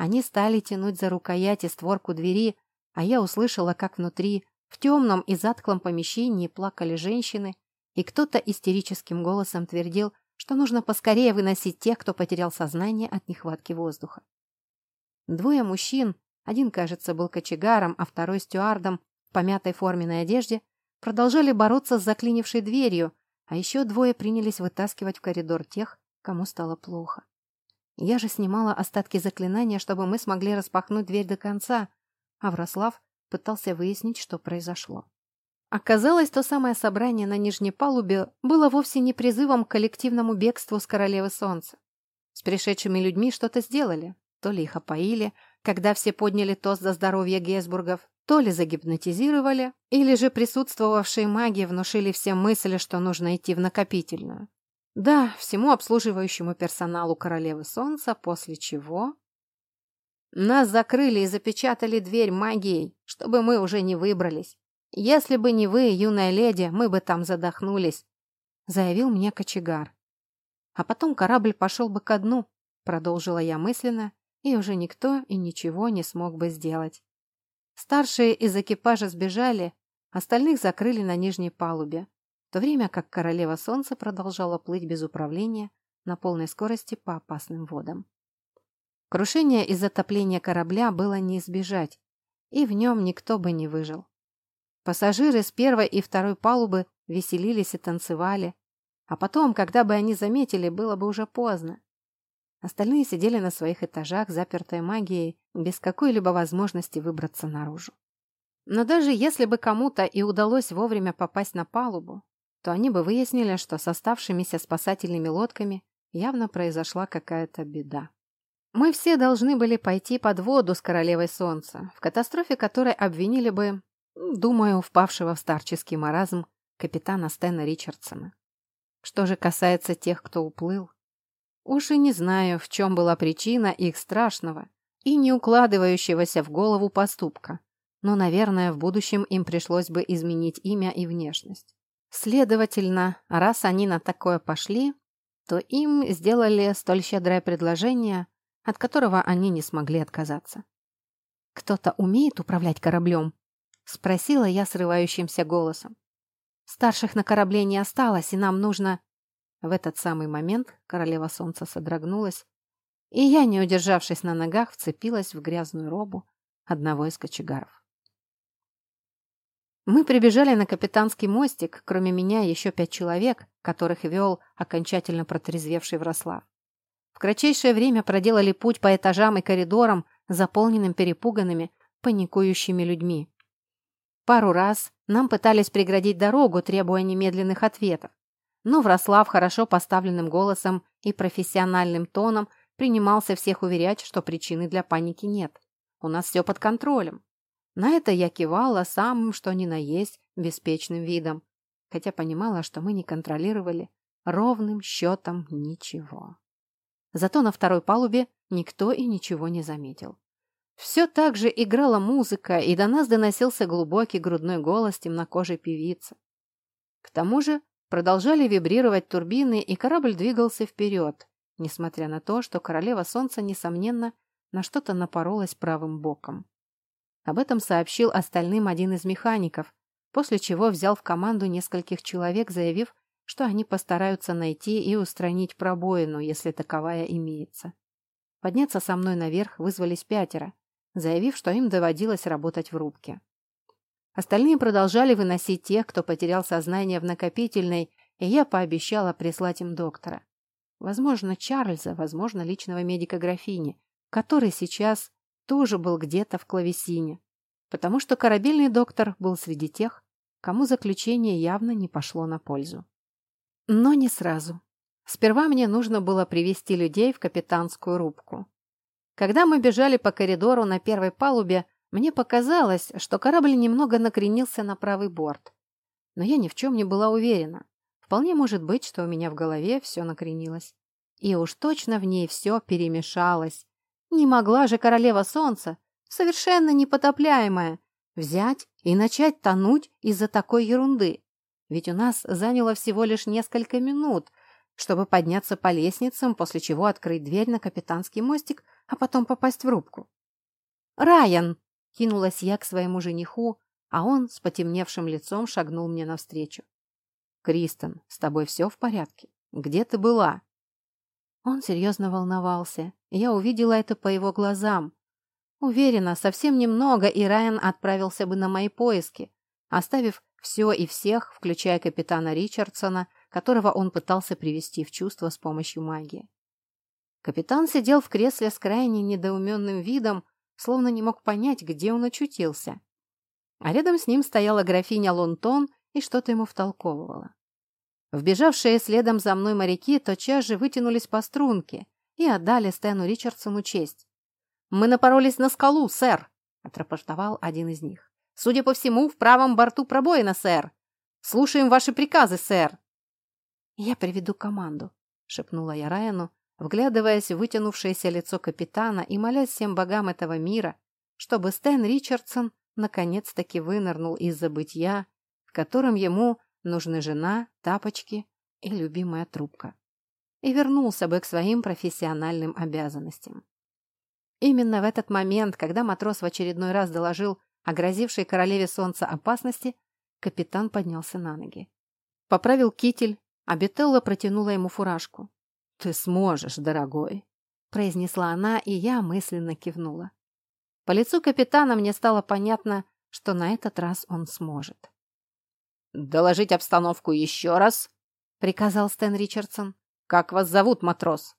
они стали тянуть за рукоять и створку двери, а я услышала, как внутри, в темном и затклом помещении плакали женщины, и кто-то истерическим голосом твердил, что нужно поскорее выносить тех, кто потерял сознание от нехватки воздуха. Двое мужчин, один, кажется, был кочегаром, а второй стюардом в помятой форменной одежде, продолжали бороться с заклинившей дверью, а еще двое принялись вытаскивать в коридор тех, кому стало плохо. Я же снимала остатки заклинания, чтобы мы смогли распахнуть дверь до конца, а Врослав пытался выяснить, что произошло. Оказалось, то самое собрание на нижней палубе было вовсе не призывом к коллективному бегству с Королевы Солнца. С пришедшими людьми что-то сделали. То ли их опоили, когда все подняли тост за здоровье Гесбургов, то ли загипнотизировали, или же присутствовавшие маги внушили всем мысль, что нужно идти в накопительную. Да, всему обслуживающему персоналу Королевы Солнца, после чего... Нас закрыли и запечатали дверь магией, чтобы мы уже не выбрались. Если бы не вы, юная леди, мы бы там задохнулись, заявил мне кочегар. А потом корабль пошел бы ко дну, продолжила я мысленно, и уже никто и ничего не смог бы сделать. Старшие из экипажа сбежали, остальных закрыли на нижней палубе в то время как королева солнца продолжала плыть без управления на полной скорости по опасным водам. Крушение из затопления корабля было не избежать, и в нем никто бы не выжил. Пассажиры с первой и второй палубы веселились и танцевали, а потом, когда бы они заметили, было бы уже поздно. Остальные сидели на своих этажах, запертой магией, без какой-либо возможности выбраться наружу. Но даже если бы кому-то и удалось вовремя попасть на палубу, то они бы выяснили, что с оставшимися спасательными лодками явно произошла какая-то беда. Мы все должны были пойти под воду с Королевой Солнца, в катастрофе которой обвинили бы, думаю, впавшего в старческий маразм капитана Стэна Ричардсона. Что же касается тех, кто уплыл, уж и не знаю, в чем была причина их страшного и не укладывающегося в голову поступка, но, наверное, в будущем им пришлось бы изменить имя и внешность. Следовательно, раз они на такое пошли, то им сделали столь щедрое предложение, от которого они не смогли отказаться. «Кто-то умеет управлять кораблем?» — спросила я срывающимся голосом. «Старших на корабле не осталось, и нам нужно...» В этот самый момент королева солнца содрогнулась, и я, не удержавшись на ногах, вцепилась в грязную робу одного из кочегаров. Мы прибежали на капитанский мостик, кроме меня еще пять человек, которых вел окончательно протрезвевший Врослав. Кратчайшее время проделали путь по этажам и коридорам, заполненным перепуганными, паникующими людьми. Пару раз нам пытались преградить дорогу, требуя немедленных ответов. Но Врослав хорошо поставленным голосом и профессиональным тоном принимался всех уверять, что причины для паники нет. У нас все под контролем. На это я кивала самым, что ни на есть, беспечным видом, хотя понимала, что мы не контролировали ровным счетом ничего. Зато на второй палубе никто и ничего не заметил. Все так же играла музыка, и до нас доносился глубокий грудной голос темнокожей певицы. К тому же продолжали вибрировать турбины, и корабль двигался вперед, несмотря на то, что королева солнца, несомненно, на что-то напоролась правым боком. Об этом сообщил остальным один из механиков, после чего взял в команду нескольких человек, заявив, что они постараются найти и устранить пробоину, если таковая имеется. Подняться со мной наверх вызвались пятеро, заявив, что им доводилось работать в рубке. Остальные продолжали выносить тех, кто потерял сознание в накопительной, и я пообещала прислать им доктора. Возможно, Чарльза, возможно, личного медика графини, который сейчас тоже был где-то в клавесине, потому что корабельный доктор был среди тех, кому заключение явно не пошло на пользу. Но не сразу. Сперва мне нужно было привести людей в капитанскую рубку. Когда мы бежали по коридору на первой палубе, мне показалось, что корабль немного накренился на правый борт. Но я ни в чем не была уверена. Вполне может быть, что у меня в голове все накренилось. И уж точно в ней все перемешалось. Не могла же королева солнца, совершенно непотопляемая, взять и начать тонуть из-за такой ерунды. Ведь у нас заняло всего лишь несколько минут, чтобы подняться по лестницам, после чего открыть дверь на капитанский мостик, а потом попасть в рубку. «Райан!» Кинулась я к своему жениху, а он с потемневшим лицом шагнул мне навстречу. «Кристен, с тобой все в порядке? Где ты была?» Он серьезно волновался, я увидела это по его глазам. Уверена, совсем немного, и Райан отправился бы на мои поиски, оставив все и всех, включая капитана Ричардсона, которого он пытался привести в чувство с помощью магии. Капитан сидел в кресле с крайне недоуменным видом, словно не мог понять, где он очутился. А рядом с ним стояла графиня Лонтон и что-то ему втолковывала. Вбежавшие следом за мной моряки тотчас же вытянулись по струнке и отдали Стэну Ричардсону честь. «Мы напоролись на скалу, сэр!» — отрапортовал один из них. «Судя по всему, в правом борту пробоина, сэр! Слушаем ваши приказы, сэр!» «Я приведу команду», — шепнула я Райану, вглядываясь в вытянувшееся лицо капитана и молясь всем богам этого мира, чтобы Стэн Ричардсон наконец-таки вынырнул из забытья, в котором ему нужны жена, тапочки и любимая трубка, и вернулся бы к своим профессиональным обязанностям. Именно в этот момент, когда матрос в очередной раз доложил о грозившей королеве солнца опасности, капитан поднялся на ноги. Поправил китель, а Бетелла протянула ему фуражку. «Ты сможешь, дорогой», — произнесла она, и я мысленно кивнула. По лицу капитана мне стало понятно, что на этот раз он сможет. «Доложить обстановку еще раз», — приказал Стэн Ричардсон. «Как вас зовут, матрос?»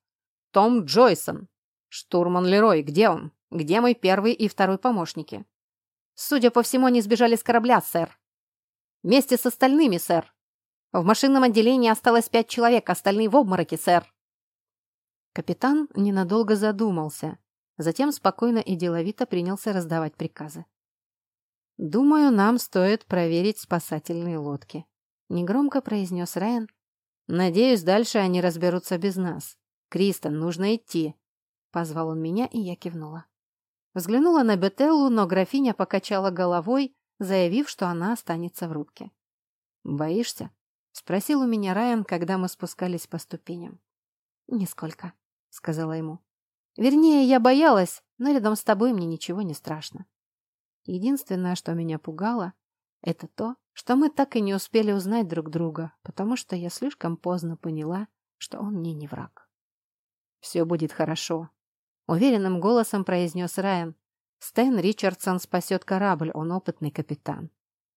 «Том Джойсон». «Штурман Лерой, где он? Где мой первый и второй помощники?» «Судя по всему, они сбежали с корабля, сэр». «Вместе с остальными, сэр. В машинном отделении осталось пять человек, остальные в обмороке, сэр». Капитан ненадолго задумался, затем спокойно и деловито принялся раздавать приказы. «Думаю, нам стоит проверить спасательные лодки», — негромко произнес Райан. «Надеюсь, дальше они разберутся без нас. Кристен, нужно идти», — позвал он меня, и я кивнула. Взглянула на Бетеллу, но графиня покачала головой, заявив, что она останется в рубке. «Боишься?» — спросил у меня Райан, когда мы спускались по ступеням. «Нисколько», — сказала ему. «Вернее, я боялась, но рядом с тобой мне ничего не страшно. Единственное, что меня пугало, это то, что мы так и не успели узнать друг друга, потому что я слишком поздно поняла, что он мне не враг. «Все будет хорошо», — уверенным голосом произнес Райан. «Стэн Ричардсон спасет корабль, он опытный капитан.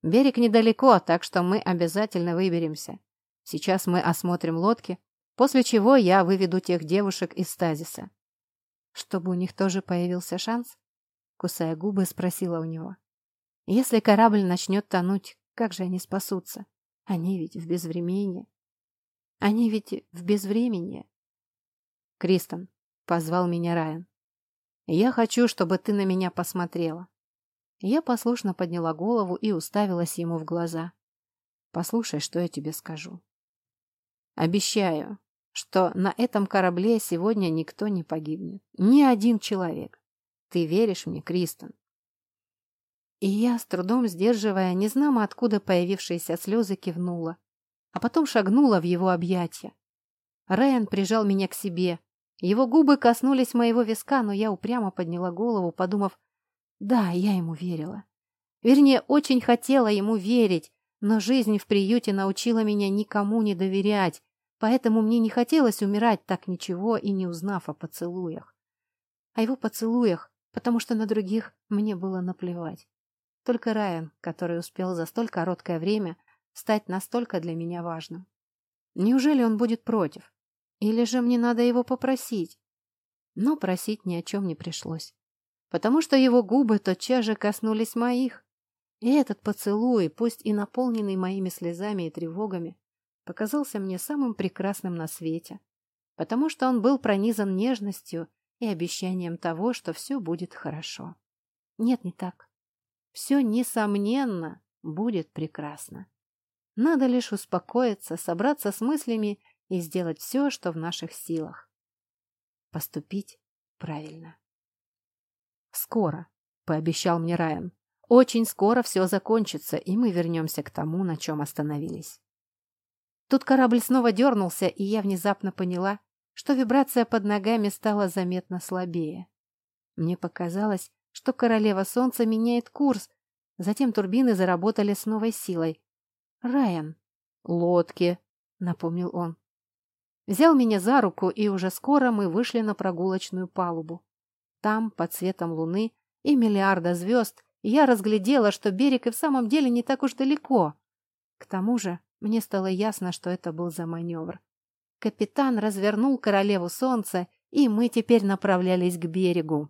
Берег недалеко, так что мы обязательно выберемся. Сейчас мы осмотрим лодки, После чего я выведу тех девушек из стазиса. Чтобы у них тоже появился шанс? Кусая губы, спросила у него. Если корабль начнет тонуть, как же они спасутся? Они ведь в безвременье. Они ведь в безвременье. Кристен, позвал меня Райан. Я хочу, чтобы ты на меня посмотрела. Я послушно подняла голову и уставилась ему в глаза. Послушай, что я тебе скажу. Обещаю, что на этом корабле сегодня никто не погибнет. Ни один человек. Ты веришь мне, Кристен? И я, с трудом сдерживая, незнамо откуда появившиеся слезы, кивнула, а потом шагнула в его объятия. Райан прижал меня к себе. Его губы коснулись моего виска, но я упрямо подняла голову, подумав, да, я ему верила. Вернее, очень хотела ему верить, но жизнь в приюте научила меня никому не доверять, поэтому мне не хотелось умирать так ничего и не узнав о поцелуях. О его поцелуях, потому что на других мне было наплевать. Только Райан, который успел за столь короткое время стать настолько для меня важным. Неужели он будет против? Или же мне надо его попросить? Но просить ни о чем не пришлось потому что его губы тотчас же коснулись моих. И этот поцелуй, пусть и наполненный моими слезами и тревогами, показался мне самым прекрасным на свете, потому что он был пронизан нежностью и обещанием того, что все будет хорошо. Нет, не так. Все, несомненно, будет прекрасно. Надо лишь успокоиться, собраться с мыслями и сделать все, что в наших силах. Поступить правильно. «Скоро», — пообещал мне Райан. «Очень скоро все закончится, и мы вернемся к тому, на чем остановились». Тут корабль снова дернулся, и я внезапно поняла, что вибрация под ногами стала заметно слабее. Мне показалось, что королева солнца меняет курс, затем турбины заработали с новой силой. «Райан!» «Лодки!» — напомнил он. Взял меня за руку, и уже скоро мы вышли на прогулочную палубу. Там, под светом луны и миллиарда звезд, я разглядела, что берег и в самом деле не так уж далеко. К тому же мне стало ясно, что это был за маневр. Капитан развернул королеву солнца, и мы теперь направлялись к берегу.